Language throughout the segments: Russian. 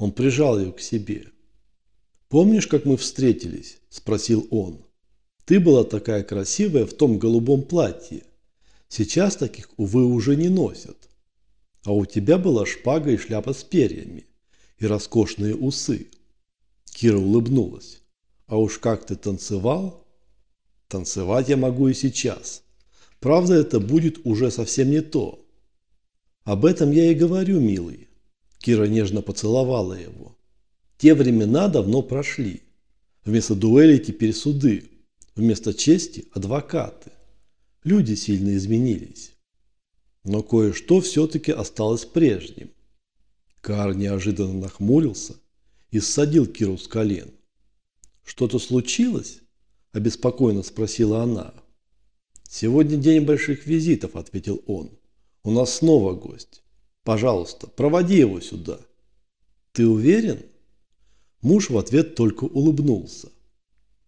Он прижал ее к себе. «Помнишь, как мы встретились?» – спросил он. «Ты была такая красивая в том голубом платье. Сейчас таких, увы, уже не носят. А у тебя была шпага и шляпа с перьями, и роскошные усы». Кира улыбнулась. «А уж как ты танцевал?» «Танцевать я могу и сейчас. Правда, это будет уже совсем не то. Об этом я и говорю, милый. Кира нежно поцеловала его. Те времена давно прошли. Вместо дуэли теперь суды. Вместо чести – адвокаты. Люди сильно изменились. Но кое-что все-таки осталось прежним. Кар неожиданно нахмурился и ссадил Киру с колен. «Что-то случилось?» – обеспокоенно спросила она. «Сегодня день больших визитов», – ответил он. «У нас снова гость. Пожалуйста, проводи его сюда». «Ты уверен?» Муж в ответ только улыбнулся.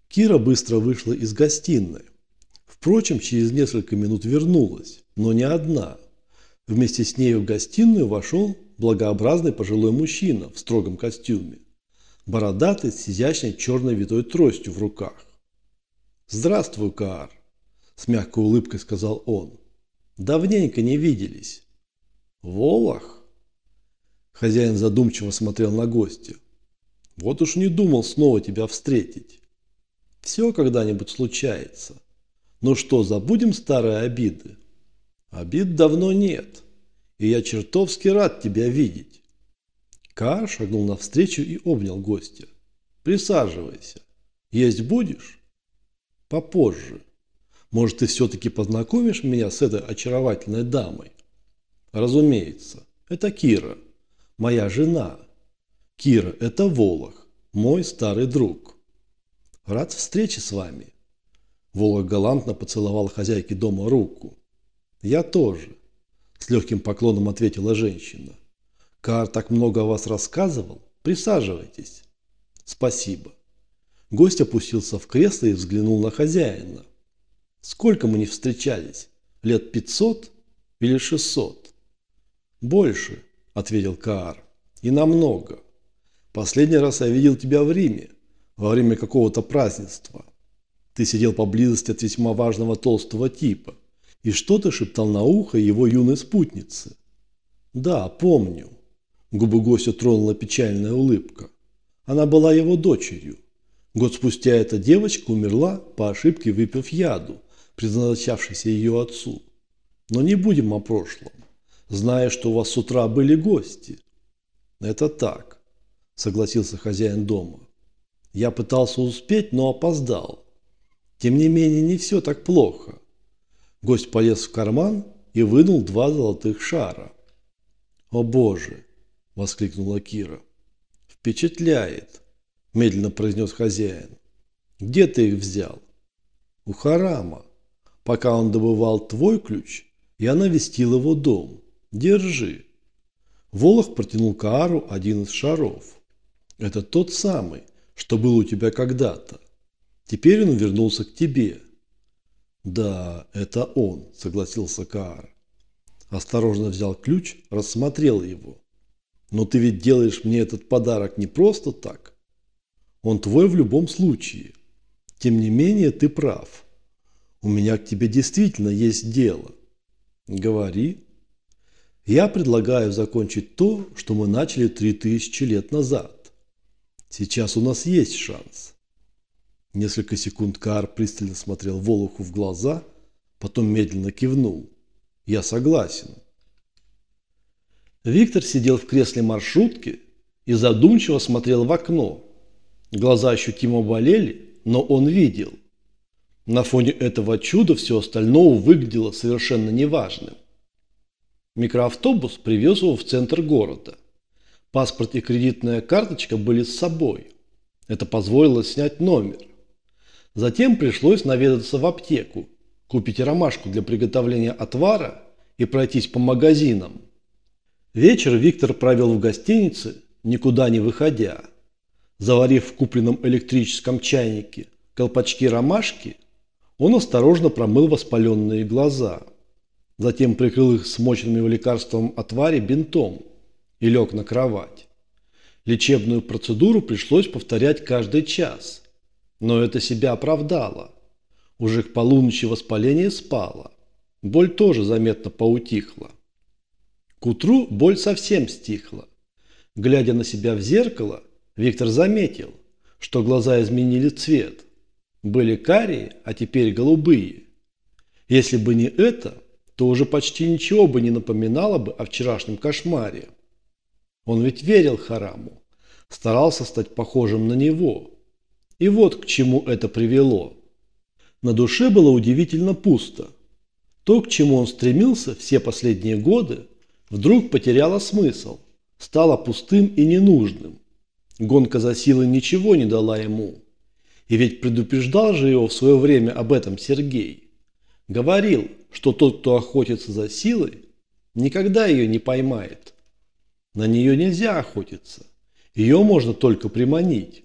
Кира быстро вышла из гостиной. Впрочем, через несколько минут вернулась, но не одна. Вместе с нею в гостиную вошел благообразный пожилой мужчина в строгом костюме, бородатый с изящной черной витой тростью в руках. «Здравствуй, Каар!» с мягкой улыбкой сказал он. Давненько не виделись. Волох? Хозяин задумчиво смотрел на гостя. Вот уж не думал снова тебя встретить. Все когда-нибудь случается. Ну что, забудем старые обиды? Обид давно нет, и я чертовски рад тебя видеть. Кар шагнул навстречу и обнял гостя. Присаживайся. Есть будешь? Попозже. Может, ты все-таки познакомишь меня с этой очаровательной дамой? Разумеется, это Кира, моя жена. Кира – это Волох, мой старый друг. Рад встрече с вами. Волох галантно поцеловал хозяйке дома руку. Я тоже, с легким поклоном ответила женщина. Кар так много о вас рассказывал. Присаживайтесь. Спасибо. Гость опустился в кресло и взглянул на хозяина. Сколько мы не встречались? Лет пятьсот или шестьсот? Больше, ответил Каар. И намного. Последний раз я видел тебя в Риме, во время какого-то празднества. Ты сидел поблизости от весьма важного толстого типа и что-то шептал на ухо его юной спутнице. Да, помню. Губы гостя тронула печальная улыбка. Она была его дочерью. Год спустя эта девочка умерла, по ошибке выпив яду, предназначавшийся ее отцу. Но не будем о прошлом, зная, что у вас с утра были гости. Это так, согласился хозяин дома. Я пытался успеть, но опоздал. Тем не менее, не все так плохо. Гость полез в карман и вынул два золотых шара. «О боже!» – воскликнула Кира. «Впечатляет!» – медленно произнес хозяин. «Где ты их взял?» «У Харама», пока он добывал твой ключ, я навестил его дом. Держи. Волох протянул Каару один из шаров. Это тот самый, что был у тебя когда-то. Теперь он вернулся к тебе. Да, это он, согласился Каар. Осторожно взял ключ, рассмотрел его. Но ты ведь делаешь мне этот подарок не просто так. Он твой в любом случае. Тем не менее, ты прав. У меня к тебе действительно есть дело. Говори. Я предлагаю закончить то, что мы начали три тысячи лет назад. Сейчас у нас есть шанс. Несколько секунд Каар пристально смотрел Волоху в глаза, потом медленно кивнул. Я согласен. Виктор сидел в кресле маршрутки и задумчиво смотрел в окно. Глаза ощутимо болели, но он видел. На фоне этого чуда все остальное выглядело совершенно неважным. Микроавтобус привез его в центр города. Паспорт и кредитная карточка были с собой. Это позволило снять номер. Затем пришлось наведаться в аптеку, купить ромашку для приготовления отвара и пройтись по магазинам. Вечер Виктор провел в гостинице, никуда не выходя. Заварив в купленном электрическом чайнике колпачки ромашки, он осторожно промыл воспаленные глаза. Затем прикрыл их смоченными в лекарством отваре бинтом и лег на кровать. Лечебную процедуру пришлось повторять каждый час. Но это себя оправдало. Уже к полуночи воспаление спало. Боль тоже заметно поутихла. К утру боль совсем стихла. Глядя на себя в зеркало, Виктор заметил, что глаза изменили цвет. Были карие, а теперь голубые. Если бы не это, то уже почти ничего бы не напоминало бы о вчерашнем кошмаре. Он ведь верил Хараму, старался стать похожим на него. И вот к чему это привело. На душе было удивительно пусто. То, к чему он стремился все последние годы, вдруг потеряло смысл, стало пустым и ненужным. Гонка за силой ничего не дала ему. И ведь предупреждал же его в свое время об этом Сергей. Говорил, что тот, кто охотится за силой, никогда ее не поймает. На нее нельзя охотиться. Ее можно только приманить.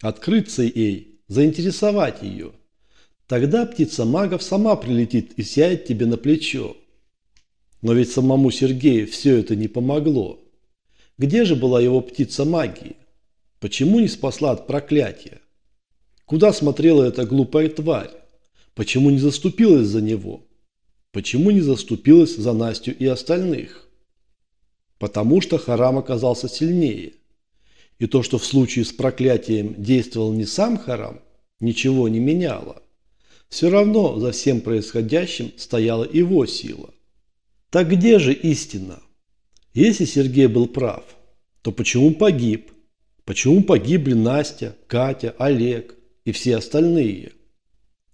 Открыться ей, заинтересовать ее. Тогда птица магов сама прилетит и сядет тебе на плечо. Но ведь самому Сергею все это не помогло. Где же была его птица магии? Почему не спасла от проклятия? Куда смотрела эта глупая тварь? Почему не заступилась за него? Почему не заступилась за Настю и остальных? Потому что Харам оказался сильнее. И то, что в случае с проклятием действовал не сам Харам, ничего не меняло. Все равно за всем происходящим стояла его сила. Так где же истина? Если Сергей был прав, то почему погиб? Почему погибли Настя, Катя, Олег и все остальные?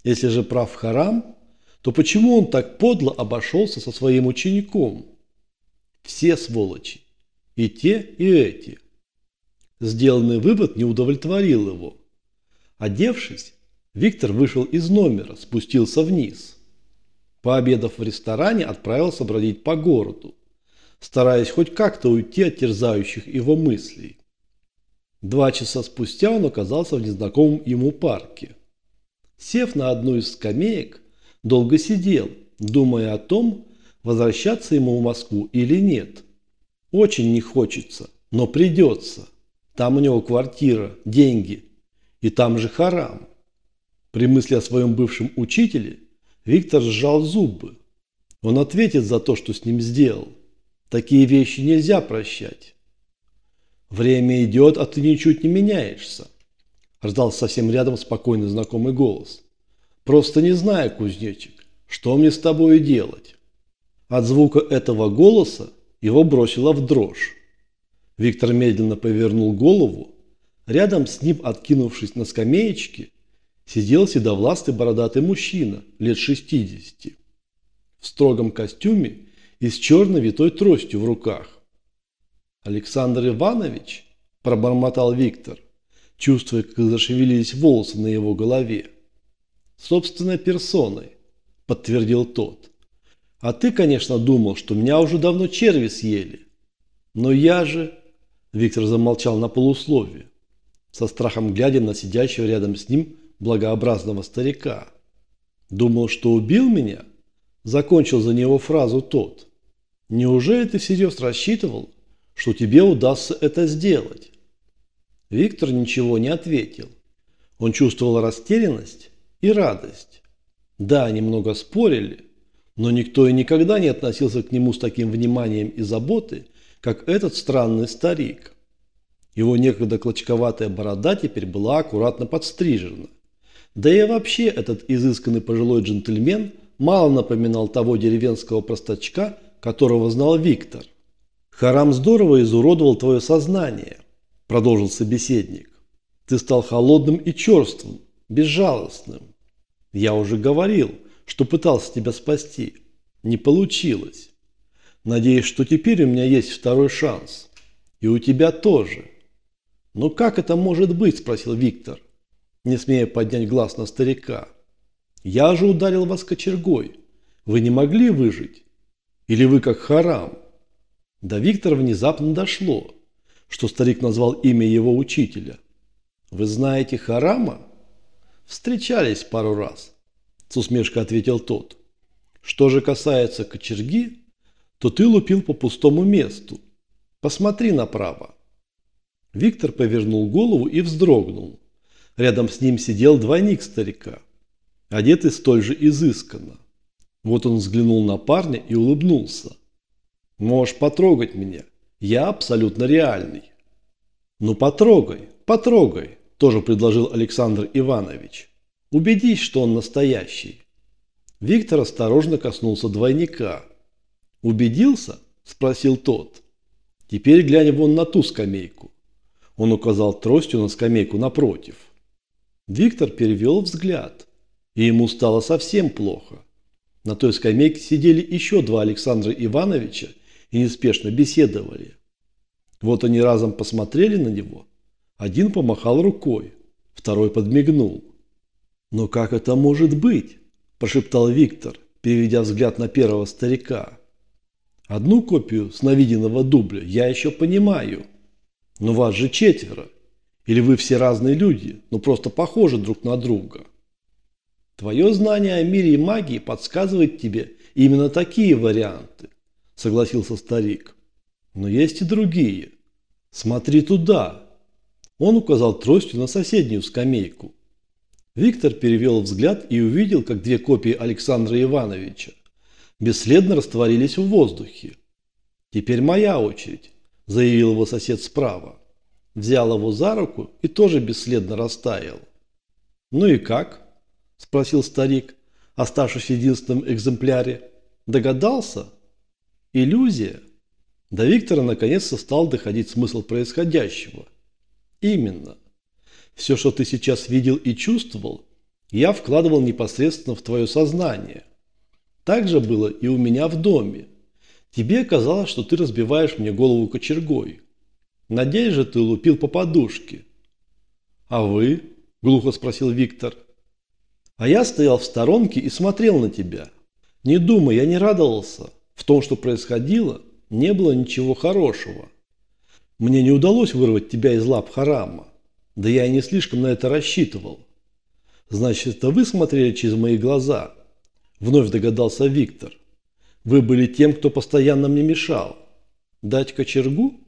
Если же прав Харам, то почему он так подло обошелся со своим учеником? Все сволочи. И те, и эти. Сделанный вывод не удовлетворил его. Одевшись, Виктор вышел из номера, спустился вниз. Пообедав в ресторане, отправился бродить по городу стараясь хоть как-то уйти от терзающих его мыслей. Два часа спустя он оказался в незнакомом ему парке. Сев на одну из скамеек, долго сидел, думая о том, возвращаться ему в Москву или нет. Очень не хочется, но придется. Там у него квартира, деньги, и там же харам. При мысли о своем бывшем учителе Виктор сжал зубы. Он ответит за то, что с ним сделал. Такие вещи нельзя прощать. Время идет, а ты ничуть не меняешься. Раздался совсем рядом спокойный знакомый голос. Просто не знаю, кузнечик, что мне с тобой делать. От звука этого голоса его бросило в дрожь. Виктор медленно повернул голову. Рядом с ним, откинувшись на скамеечке, сидел седовластый бородатый мужчина лет 60. В строгом костюме и с черной витой тростью в руках. «Александр Иванович?» – пробормотал Виктор, чувствуя, как зашевелились волосы на его голове. «Собственной персоной», – подтвердил тот. «А ты, конечно, думал, что меня уже давно черви съели. Но я же...» – Виктор замолчал на полусловие, со страхом глядя на сидящего рядом с ним благообразного старика. «Думал, что убил меня?» Закончил за него фразу тот. «Неужели ты всерьез рассчитывал, что тебе удастся это сделать?» Виктор ничего не ответил. Он чувствовал растерянность и радость. Да, немного спорили, но никто и никогда не относился к нему с таким вниманием и заботой, как этот странный старик. Его некогда клочковатая борода теперь была аккуратно подстрижена. Да и вообще этот изысканный пожилой джентльмен – мало напоминал того деревенского простачка, которого знал Виктор. «Харам здорово изуродовал твое сознание», – продолжил собеседник. «Ты стал холодным и черствым, безжалостным. Я уже говорил, что пытался тебя спасти. Не получилось. Надеюсь, что теперь у меня есть второй шанс. И у тебя тоже». «Но как это может быть?» – спросил Виктор, не смея поднять глаз на старика. Я же ударил вас кочергой. Вы не могли выжить? Или вы как харам? До Виктора внезапно дошло, что старик назвал имя его учителя. Вы знаете харама? Встречались пару раз, с усмешкой ответил тот. Что же касается кочерги, то ты лупил по пустому месту. Посмотри направо. Виктор повернул голову и вздрогнул. Рядом с ним сидел двойник старика, одетый столь же изысканно. Вот он взглянул на парня и улыбнулся. «Можешь потрогать меня. Я абсолютно реальный». «Ну потрогай, потрогай», – тоже предложил Александр Иванович. «Убедись, что он настоящий». Виктор осторожно коснулся двойника. «Убедился?» – спросил тот. «Теперь глянь вон на ту скамейку». Он указал тростью на скамейку напротив. Виктор перевел взгляд, и ему стало совсем плохо. На той скамейке сидели еще два Александра Ивановича и неспешно беседовали. Вот они разом посмотрели на него. Один помахал рукой, второй подмигнул. «Но как это может быть?» – прошептал Виктор, переведя взгляд на первого старика. «Одну копию сновиденного дубля я еще понимаю, но вас же четверо. Или вы все разные люди, но просто похожи друг на друга?» Твое знание о мире и магии подсказывает тебе именно такие варианты, согласился старик. Но есть и другие. Смотри туда. Он указал тростью на соседнюю скамейку. Виктор перевел взгляд и увидел, как две копии Александра Ивановича бесследно растворились в воздухе. «Теперь моя очередь», – заявил его сосед справа. Взял его за руку и тоже бесследно растаял. «Ну и как?» – спросил старик, оставшись в единственном экземпляре. «Догадался? Иллюзия?» До Виктора наконец-то стал доходить смысл происходящего. «Именно. Все, что ты сейчас видел и чувствовал, я вкладывал непосредственно в твое сознание. Так же было и у меня в доме. Тебе казалось, что ты разбиваешь мне голову кочергой. Надеюсь же, ты лупил по подушке». «А вы?» – глухо спросил Виктор. А я стоял в сторонке и смотрел на тебя. Не думай, я не радовался. В том, что происходило, не было ничего хорошего. Мне не удалось вырвать тебя из лап Харама. Да я и не слишком на это рассчитывал. Значит, это вы смотрели через мои глаза? Вновь догадался Виктор. Вы были тем, кто постоянно мне мешал. Дать кочергу?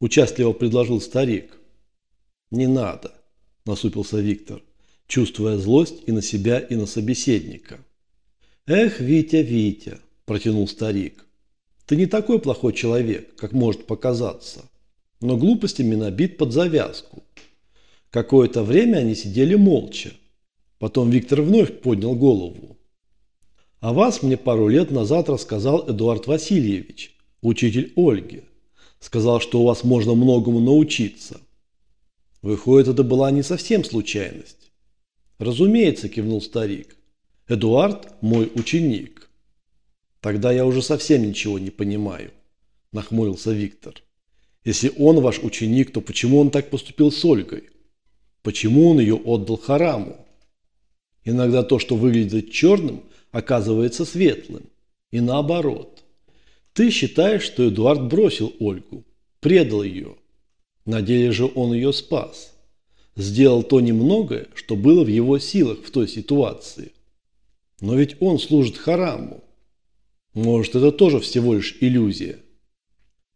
Участливо предложил старик. Не надо, насупился Виктор чувствуя злость и на себя, и на собеседника. «Эх, Витя, Витя!» – протянул старик. «Ты не такой плохой человек, как может показаться, но глупостями набит под завязку». Какое-то время они сидели молча. Потом Виктор вновь поднял голову. «О вас мне пару лет назад рассказал Эдуард Васильевич, учитель Ольги. Сказал, что у вас можно многому научиться. Выходит, это была не совсем случайность. «Разумеется», – кивнул старик. «Эдуард – мой ученик». «Тогда я уже совсем ничего не понимаю», – нахмурился Виктор. «Если он ваш ученик, то почему он так поступил с Ольгой? Почему он ее отдал Хараму? Иногда то, что выглядит черным, оказывается светлым. И наоборот. Ты считаешь, что Эдуард бросил Ольгу, предал ее. На деле же он ее спас сделал то немногое, что было в его силах в той ситуации. Но ведь он служит хараму. Может, это тоже всего лишь иллюзия.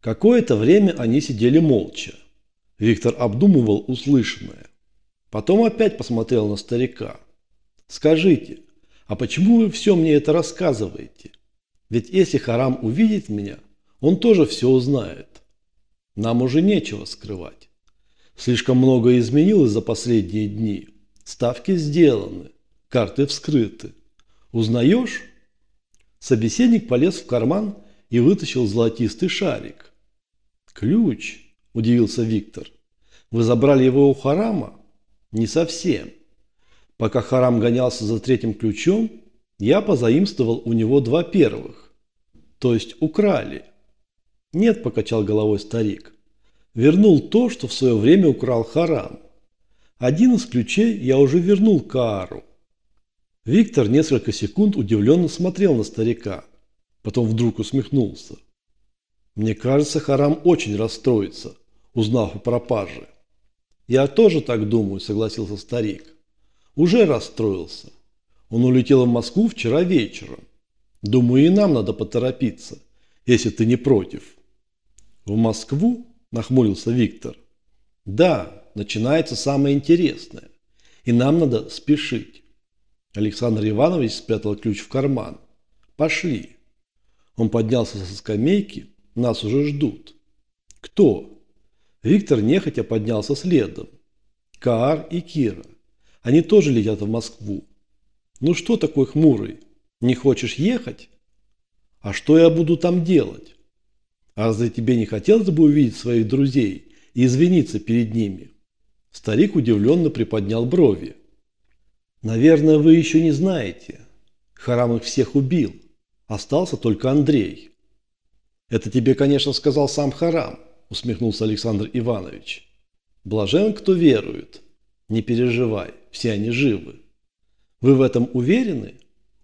Какое-то время они сидели молча. Виктор обдумывал услышанное. Потом опять посмотрел на старика. «Скажите, а почему вы все мне это рассказываете? Ведь если Харам увидит меня, он тоже все узнает. Нам уже нечего скрывать». Слишком многое изменилось за последние дни. Ставки сделаны, карты вскрыты. Узнаешь? Собеседник полез в карман и вытащил золотистый шарик. «Ключ», – удивился Виктор. «Вы забрали его у Харама?» «Не совсем. Пока Харам гонялся за третьим ключом, я позаимствовал у него два первых. То есть украли». «Нет», – покачал головой старик вернул то, что в свое время украл Харам. Один из ключей я уже вернул Каару. Виктор несколько секунд удивленно смотрел на старика, потом вдруг усмехнулся. Мне кажется, Харам очень расстроится, узнав о пропаже. Я тоже так думаю, согласился старик. Уже расстроился. Он улетел в Москву вчера вечером. Думаю, и нам надо поторопиться, если ты не против. В Москву? – нахмурился Виктор. Да, начинается самое интересное. И нам надо спешить. Александр Иванович спрятал ключ в карман. Пошли. Он поднялся со скамейки. Нас уже ждут. Кто? Виктор нехотя поднялся следом. Каар и Кира. Они тоже летят в Москву. Ну что такой хмурый? Не хочешь ехать? А что я буду там делать? А разве тебе не хотелось бы увидеть своих друзей и извиниться перед ними? Старик удивленно приподнял брови. Наверное, вы еще не знаете. Харам их всех убил. Остался только Андрей. Это тебе, конечно, сказал сам Харам, усмехнулся Александр Иванович. Блажен, кто верует. Не переживай, все они живы. Вы в этом уверены?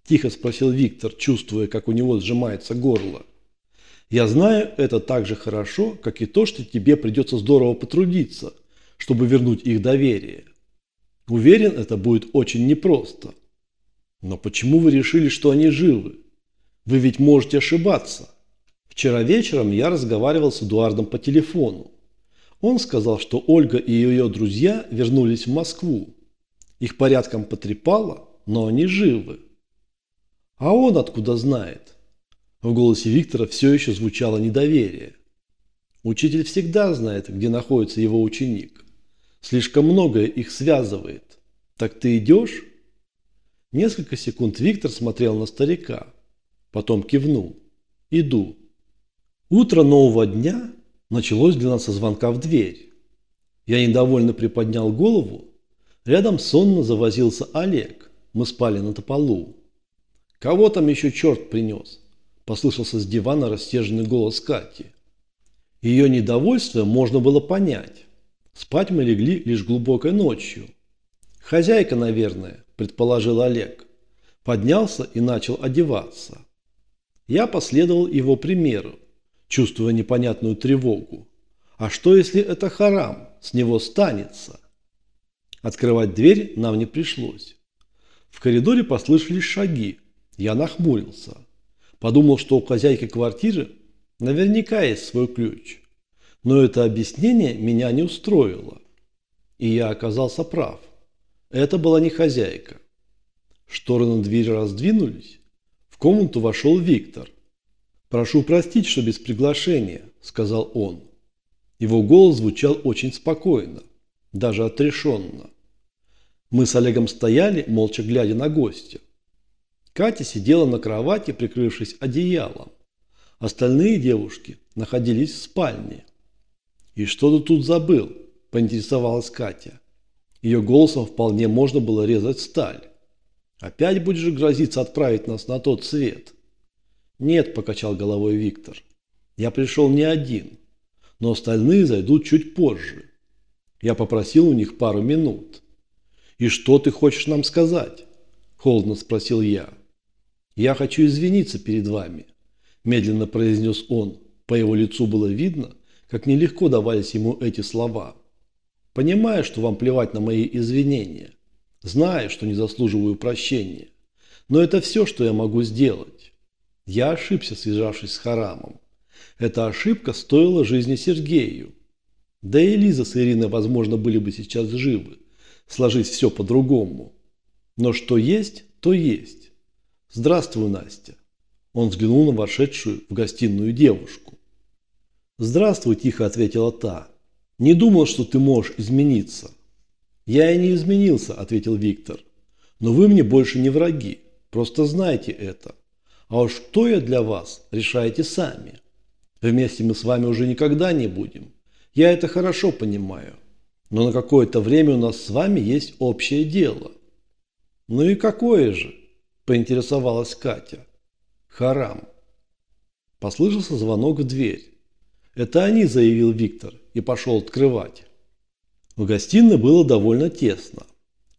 Тихо спросил Виктор, чувствуя, как у него сжимается горло. Я знаю это так же хорошо, как и то, что тебе придется здорово потрудиться, чтобы вернуть их доверие. Уверен, это будет очень непросто. Но почему вы решили, что они живы? Вы ведь можете ошибаться. Вчера вечером я разговаривал с Эдуардом по телефону. Он сказал, что Ольга и ее друзья вернулись в Москву. Их порядком потрепало, но они живы. А он откуда знает? В голосе Виктора все еще звучало недоверие. Учитель всегда знает, где находится его ученик. Слишком многое их связывает. Так ты идешь? Несколько секунд Виктор смотрел на старика. Потом кивнул. Иду. Утро нового дня началось для нас со звонка в дверь. Я недовольно приподнял голову. Рядом сонно завозился Олег. Мы спали на тополу. «Кого там еще черт принес?» Послышался с дивана растяженный голос Кати. Ее недовольство можно было понять. Спать мы легли лишь глубокой ночью. «Хозяйка, наверное», – предположил Олег. Поднялся и начал одеваться. Я последовал его примеру чувствуя непонятную тревогу. А что, если это харам? С него станется. Открывать дверь нам не пришлось. В коридоре послышались шаги. Я нахмурился. Подумал, что у хозяйки квартиры наверняка есть свой ключ. Но это объяснение меня не устроило. И я оказался прав. Это была не хозяйка. Шторы на двери раздвинулись. В комнату вошел Виктор. «Прошу простить, что без приглашения», – сказал он. Его голос звучал очень спокойно, даже отрешенно. Мы с Олегом стояли, молча глядя на гостя. Катя сидела на кровати, прикрывшись одеялом. Остальные девушки находились в спальне. «И что ты тут забыл?» – поинтересовалась Катя. Ее голосом вполне можно было резать сталь. «Опять будешь грозиться отправить нас на тот свет?» «Нет», – покачал головой Виктор. «Я пришел не один, но остальные зайдут чуть позже. Я попросил у них пару минут». «И что ты хочешь нам сказать?» – холодно спросил я. «Я хочу извиниться перед вами», – медленно произнес он. По его лицу было видно, как нелегко давались ему эти слова. «Понимаю, что вам плевать на мои извинения. Знаю, что не заслуживаю прощения. Но это все, что я могу сделать. Я ошибся, связавшись с Харамом. Эта ошибка стоила жизни Сергею. Да и Лиза с Ириной, возможно, были бы сейчас живы. Сложить все по-другому. Но что есть, то есть. Здравствуй, Настя. Он взглянул на вошедшую в гостиную девушку. «Здравствуй», – тихо ответила та. «Не думал, что ты можешь измениться». «Я и не изменился», – ответил Виктор. «Но вы мне больше не враги. Просто знайте это. А уж кто я для вас, решайте сами. Вместе мы с вами уже никогда не будем. Я это хорошо понимаю. Но на какое-то время у нас с вами есть общее дело. Ну и какое же? Поинтересовалась Катя. Харам. Послышался звонок в дверь. Это они, заявил Виктор и пошел открывать. В гостиной было довольно тесно.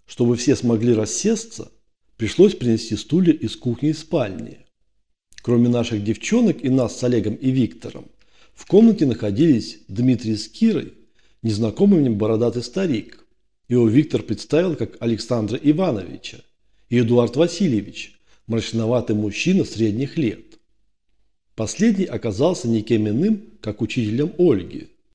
Чтобы все смогли рассесться, пришлось принести стулья из кухни и спальни. Кроме наших девчонок и нас с Олегом и Виктором, в комнате находились Дмитрий с Кирой, незнакомый мне бородатый старик. Его Виктор представил как Александра Ивановича и Эдуард Васильевич, мрачноватый мужчина средних лет. Последний оказался никем иным, как учителем Ольги.